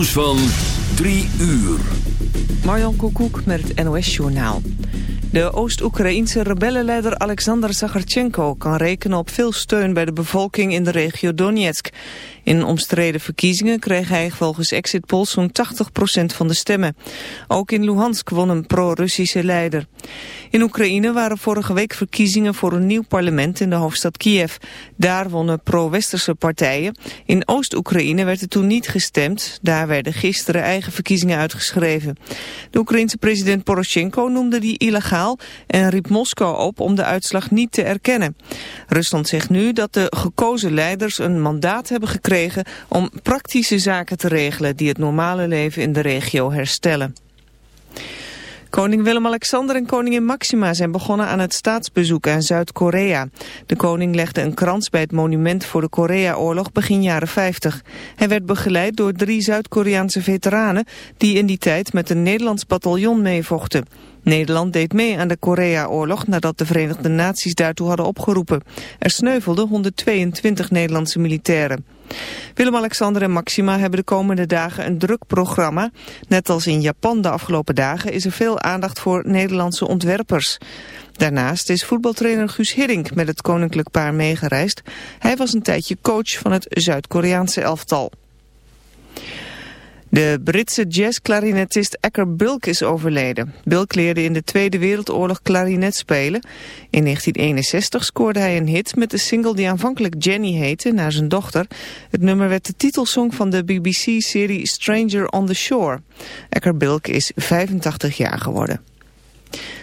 nieuws van 3 uur. Marjan Koekoek met het NOS-journaal. De Oost-Oekraïense rebellenleider Alexander Zakharchenko kan rekenen op veel steun bij de bevolking in de regio Donetsk. In omstreden verkiezingen kreeg hij volgens exit polls zo'n 80% van de stemmen. Ook in Luhansk won een pro-Russische leider. In Oekraïne waren vorige week verkiezingen voor een nieuw parlement in de hoofdstad Kiev. Daar wonnen pro-westerse partijen. In Oost-Oekraïne werd er toen niet gestemd. Daar werden gisteren eigen verkiezingen uitgeschreven. De Oekraïense president Poroshenko noemde die illegaal en riep Moskou op om de uitslag niet te erkennen. Rusland zegt nu dat de gekozen leiders een mandaat hebben gekregen om praktische zaken te regelen die het normale leven in de regio herstellen. Koning Willem-Alexander en koningin Maxima zijn begonnen aan het staatsbezoek aan Zuid-Korea. De koning legde een krans bij het monument voor de Korea-oorlog begin jaren 50. Hij werd begeleid door drie Zuid-Koreaanse veteranen die in die tijd met een Nederlands bataljon meevochten. Nederland deed mee aan de Korea-oorlog nadat de Verenigde Naties daartoe hadden opgeroepen. Er sneuvelden 122 Nederlandse militairen. Willem-Alexander en Maxima hebben de komende dagen een druk programma. Net als in Japan de afgelopen dagen is er veel aandacht voor Nederlandse ontwerpers. Daarnaast is voetbaltrainer Guus Hiddink met het koninklijk paar meegereisd. Hij was een tijdje coach van het Zuid-Koreaanse elftal. De Britse jazzklarinetist Acker Bilk is overleden. Bilk leerde in de Tweede Wereldoorlog klarinet spelen. In 1961 scoorde hij een hit met de single die aanvankelijk Jenny heette, naar zijn dochter. Het nummer werd de titelsong van de BBC-serie Stranger on the Shore. Acker Bilk is 85 jaar geworden.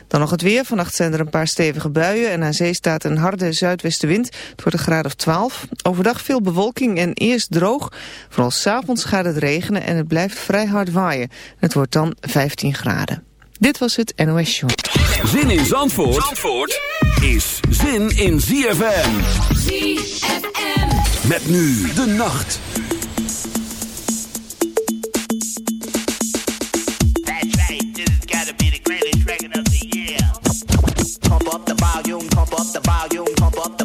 Dan nog het weer. Vannacht zijn er een paar stevige buien en aan zee staat een harde zuidwestenwind. Het wordt een graad of 12. Overdag veel bewolking en eerst droog. Vooral s'avonds gaat het regenen en het blijft vrij hard waaien. Het wordt dan 15 graden. Dit was het NOS Show. Zin in Zandvoort, Zandvoort is zin in ZFM. ZFM. Met nu de nacht. volume, pump up the volume, pump up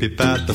Be Pippa the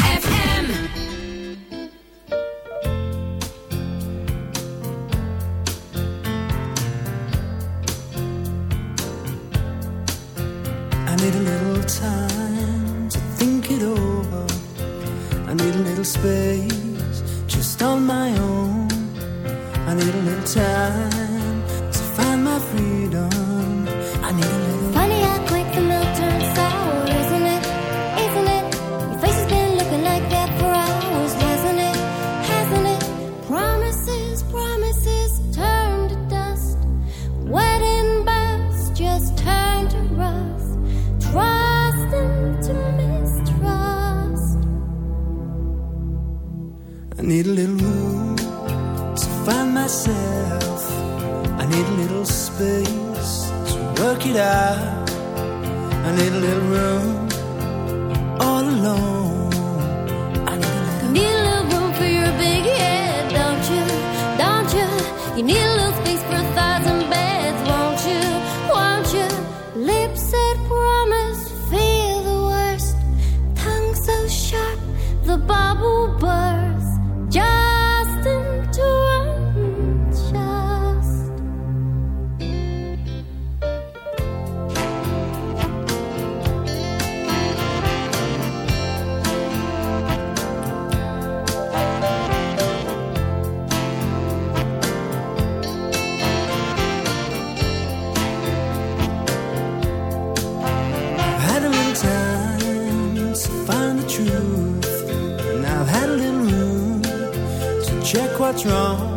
strong.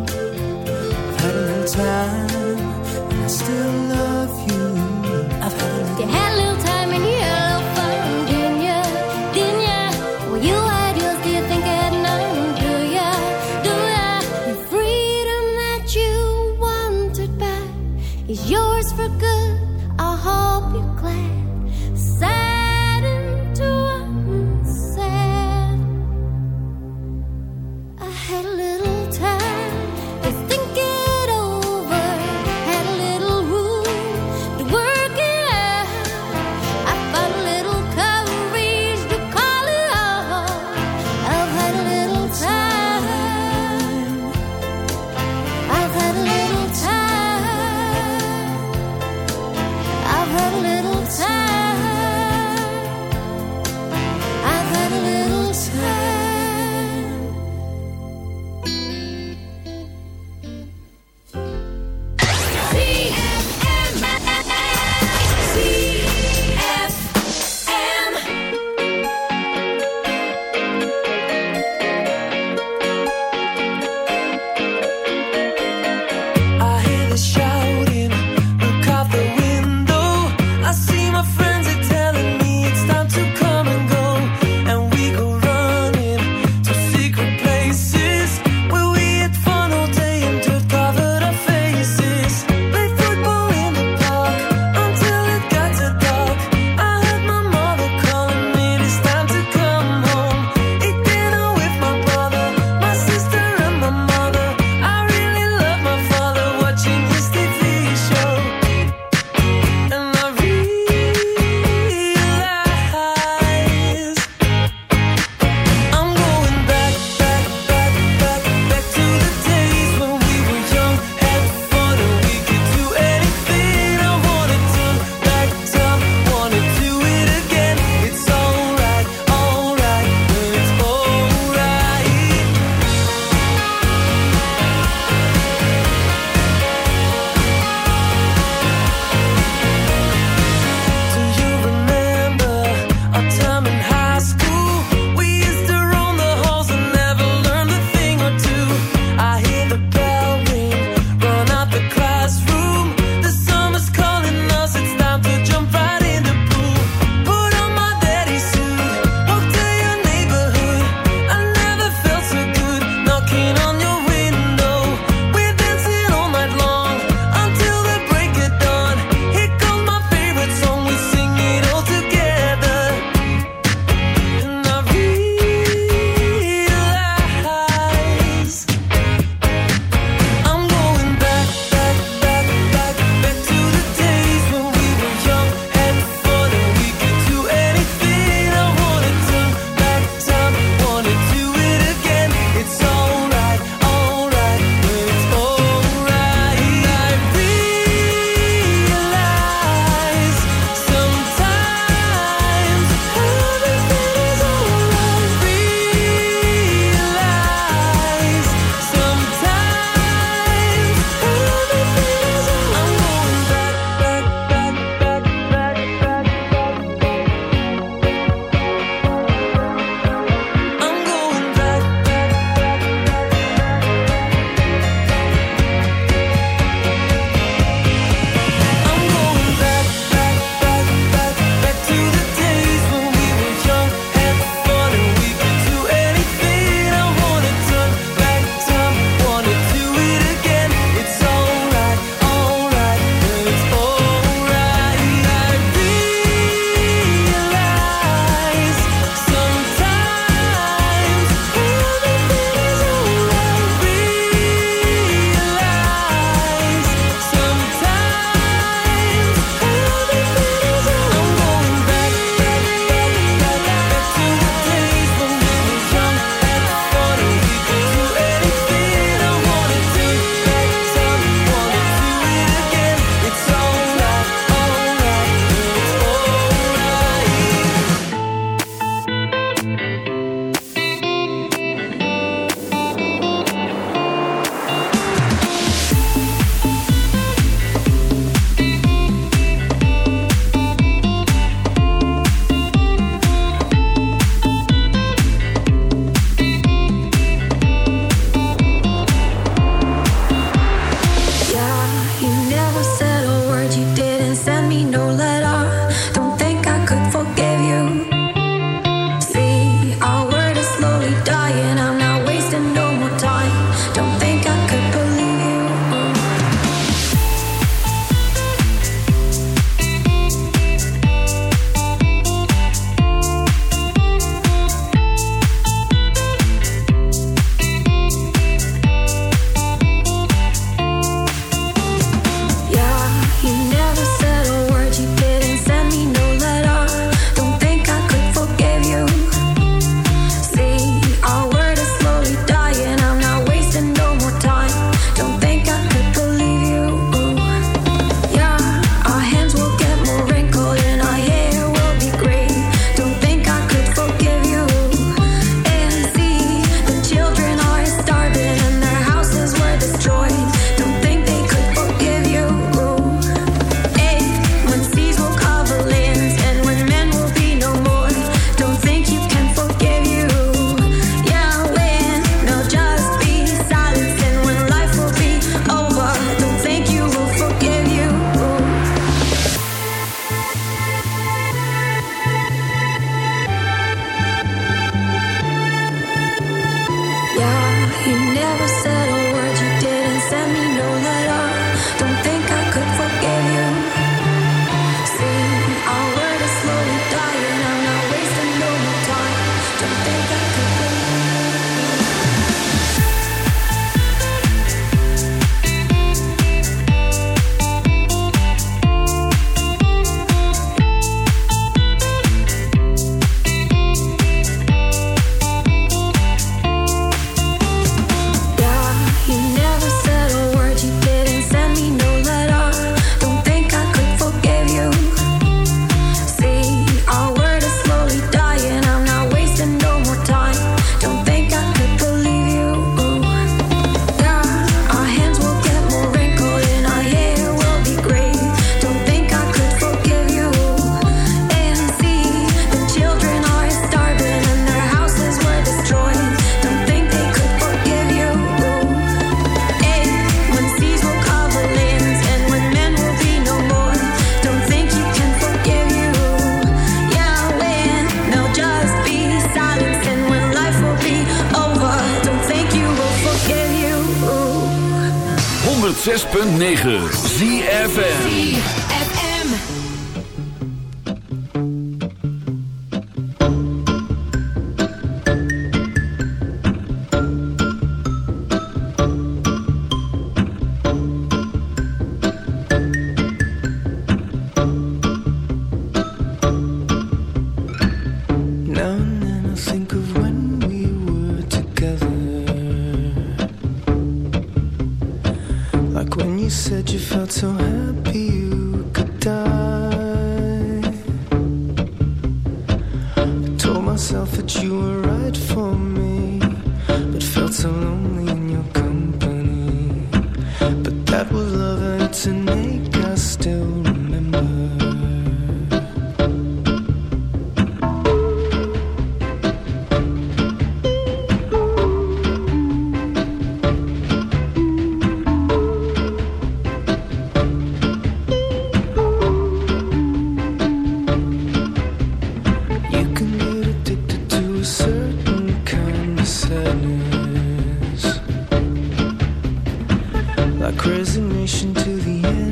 Like resignation to the end,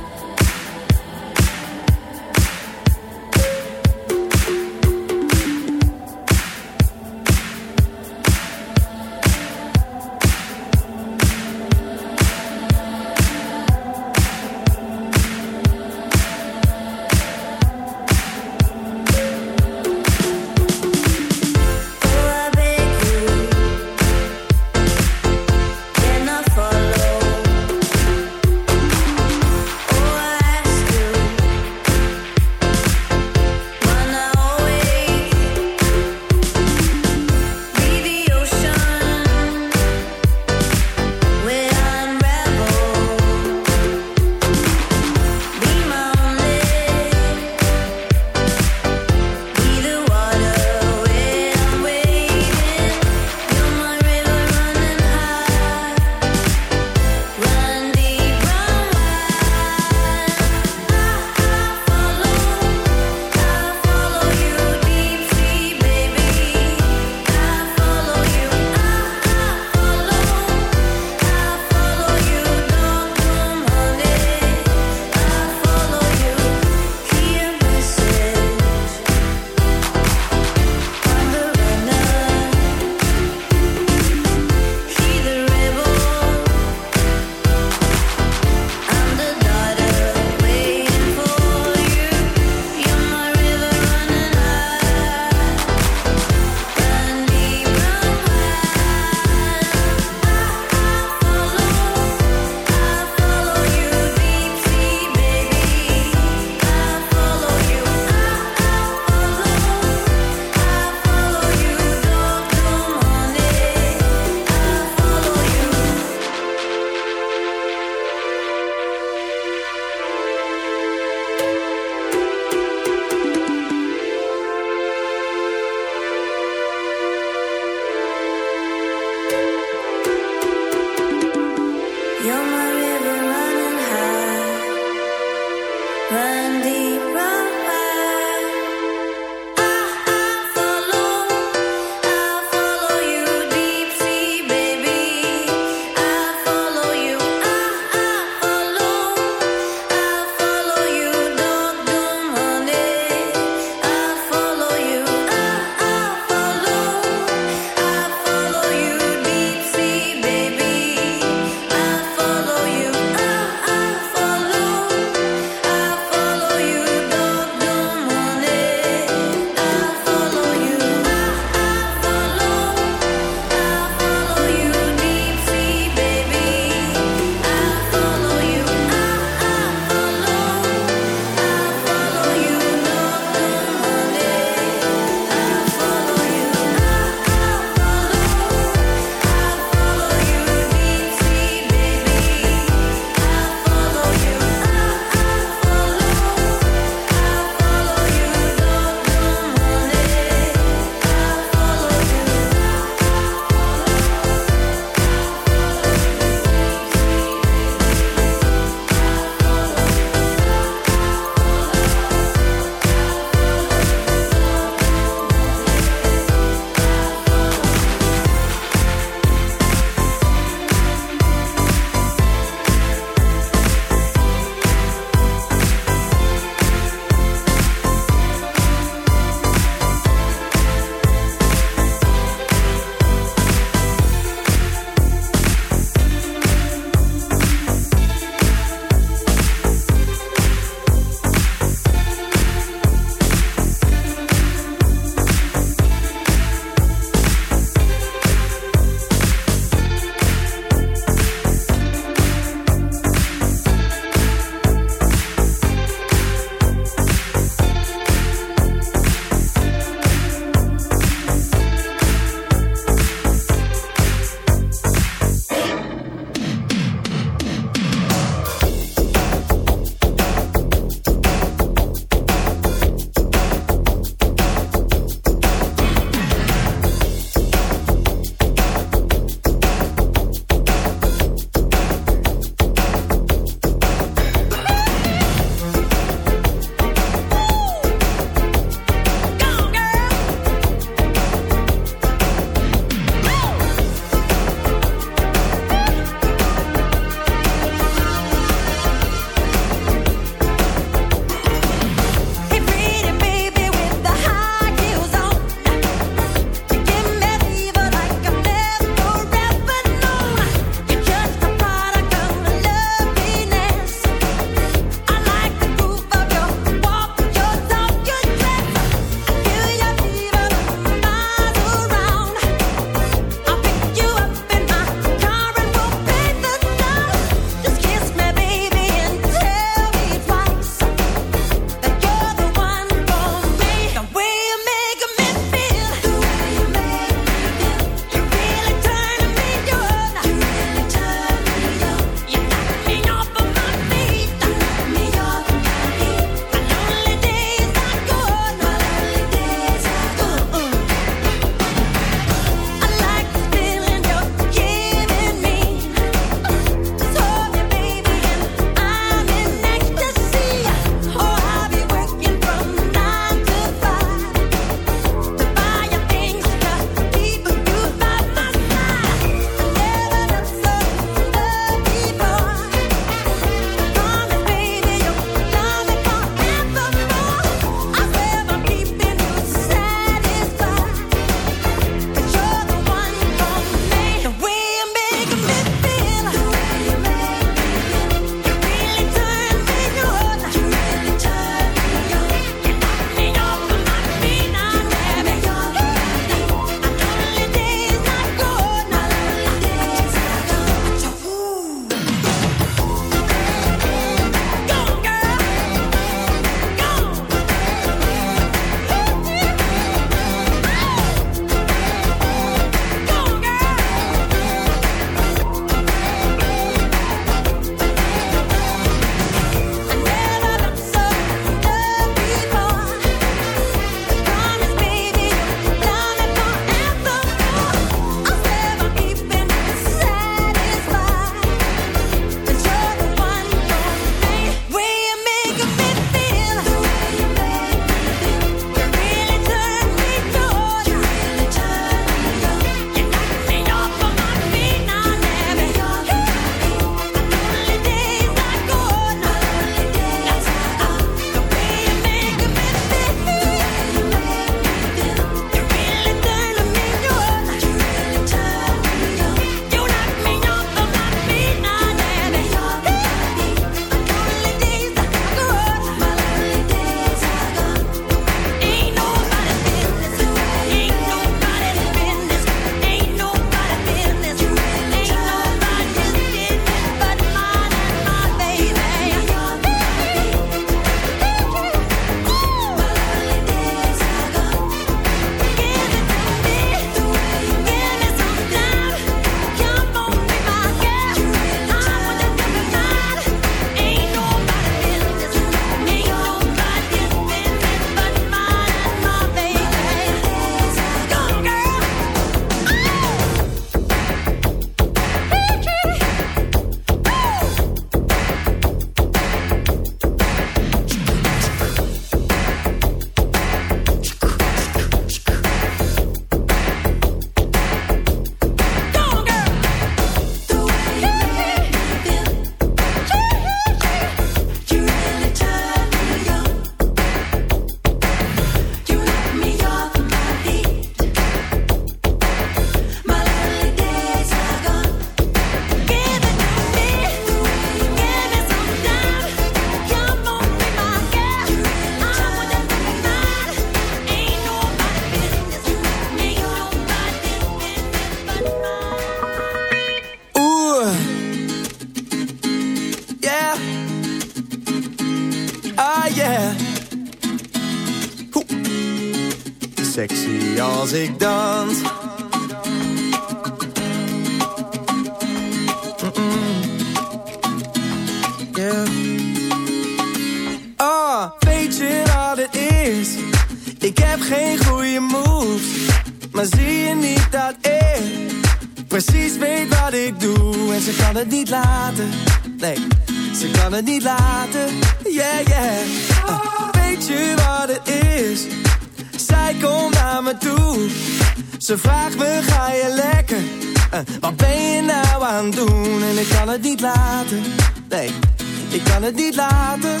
niet laten.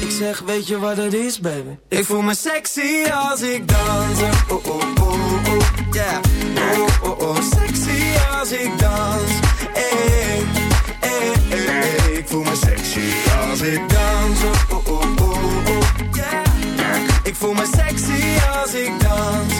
Ik zeg, weet je wat het is, baby? Ik voel me sexy als ik dans. Oh, oh, oh, oh, yeah. Oh, oh, oh, sexy als ik dans. Hey, hey, hey, hey. Ik voel me sexy als ik dans. Oh, oh, oh, oh, yeah. Ik voel me sexy als ik dans.